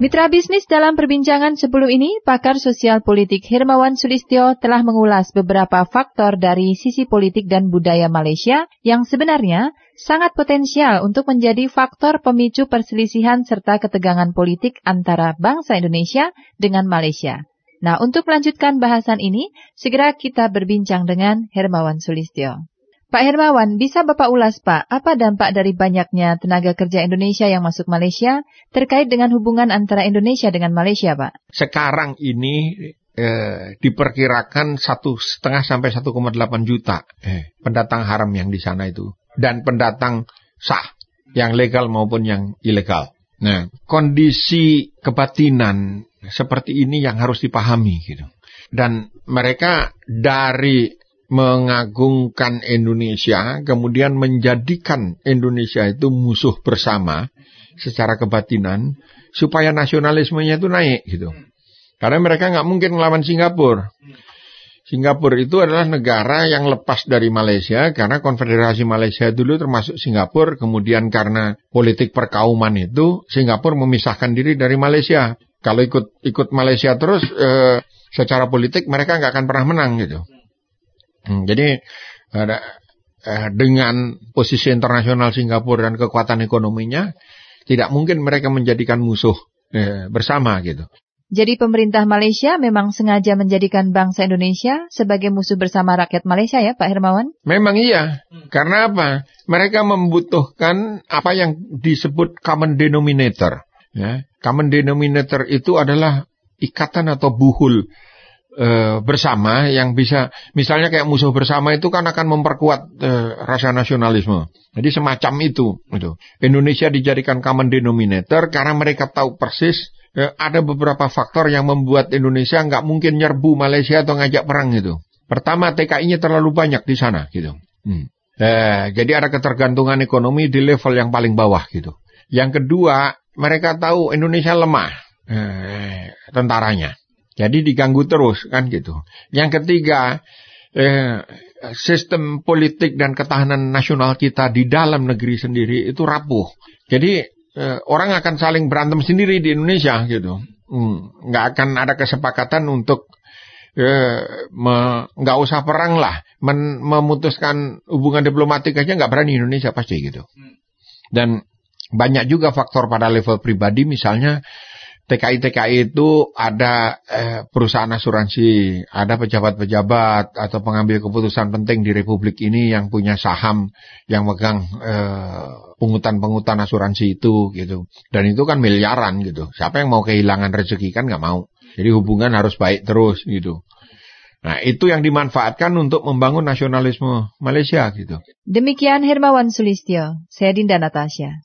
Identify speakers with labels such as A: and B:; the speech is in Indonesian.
A: Mitra bisnis dalam perbincangan sebelum ini, pakar sosial politik Hermawan Sulistyo telah mengulas beberapa faktor dari sisi politik dan budaya Malaysia yang sebenarnya sangat potensial untuk menjadi faktor pemicu perselisihan serta ketegangan politik antara bangsa Indonesia dengan Malaysia. Nah, untuk melanjutkan bahasan ini, segera kita berbincang dengan Hermawan Sulistyo. Pak Hermawan, bisa Bapak ulas Pak, apa dampak dari banyaknya tenaga kerja Indonesia yang masuk Malaysia terkait dengan hubungan antara Indonesia dengan Malaysia Pak?
B: Sekarang ini eh, diperkirakan satu setengah sampai 1,8 juta eh, pendatang haram yang di sana itu dan pendatang sah yang legal maupun yang ilegal. Nah, kondisi kebatinan seperti ini yang harus dipahami gitu. Dan mereka dari mengagungkan Indonesia, kemudian menjadikan Indonesia itu musuh bersama secara kebatinan, supaya nasionalismenya itu naik gitu. Karena mereka nggak mungkin melawan Singapura. Singapura itu adalah negara yang lepas dari Malaysia karena konfederasi Malaysia dulu termasuk Singapura. Kemudian karena politik perkauman itu Singapura memisahkan diri dari Malaysia. Kalau ikut ikut Malaysia terus eh, secara politik mereka nggak akan pernah menang gitu. Hmm, jadi ada, eh, dengan posisi internasional Singapura dan kekuatan ekonominya, tidak mungkin mereka menjadikan musuh eh, bersama gitu.
A: Jadi pemerintah Malaysia memang sengaja menjadikan bangsa Indonesia sebagai musuh bersama rakyat Malaysia ya Pak Hermawan?
B: Memang iya. Karena apa? Mereka membutuhkan apa yang disebut common denominator. Ya. Common denominator itu adalah ikatan atau buhul e, bersama yang bisa misalnya kayak musuh bersama itu kan akan memperkuat e, rasa nasionalisme. Jadi semacam itu gitu. Indonesia dijadikan common denominator karena mereka tahu persis e, ada beberapa faktor yang membuat Indonesia nggak mungkin nyerbu Malaysia atau ngajak perang gitu. Pertama TKI-nya terlalu banyak di sana gitu. Hmm. Eh, jadi ada ketergantungan ekonomi di level yang paling bawah gitu. Yang kedua, mereka tahu Indonesia lemah eh, tentaranya. Jadi diganggu terus kan gitu. Yang ketiga, eh, sistem politik dan ketahanan nasional kita di dalam negeri sendiri itu rapuh. Jadi eh, orang akan saling berantem sendiri di Indonesia gitu. Hmm, nggak akan ada kesepakatan untuk eh, nggak usah perang lah, Men, memutuskan hubungan diplomatik aja nggak berani Indonesia pasti gitu. Dan banyak juga faktor pada level pribadi misalnya TKI-TKI itu ada eh, perusahaan asuransi, ada pejabat-pejabat atau pengambil keputusan penting di Republik ini yang punya saham yang megang eh, pungutan-pungutan asuransi itu gitu. Dan itu kan miliaran gitu. Siapa yang mau kehilangan rezeki kan nggak mau. Jadi hubungan harus baik terus gitu. Nah itu yang dimanfaatkan untuk membangun nasionalisme Malaysia gitu.
A: Demikian Hermawan Sulistyo, saya Dinda Natasha.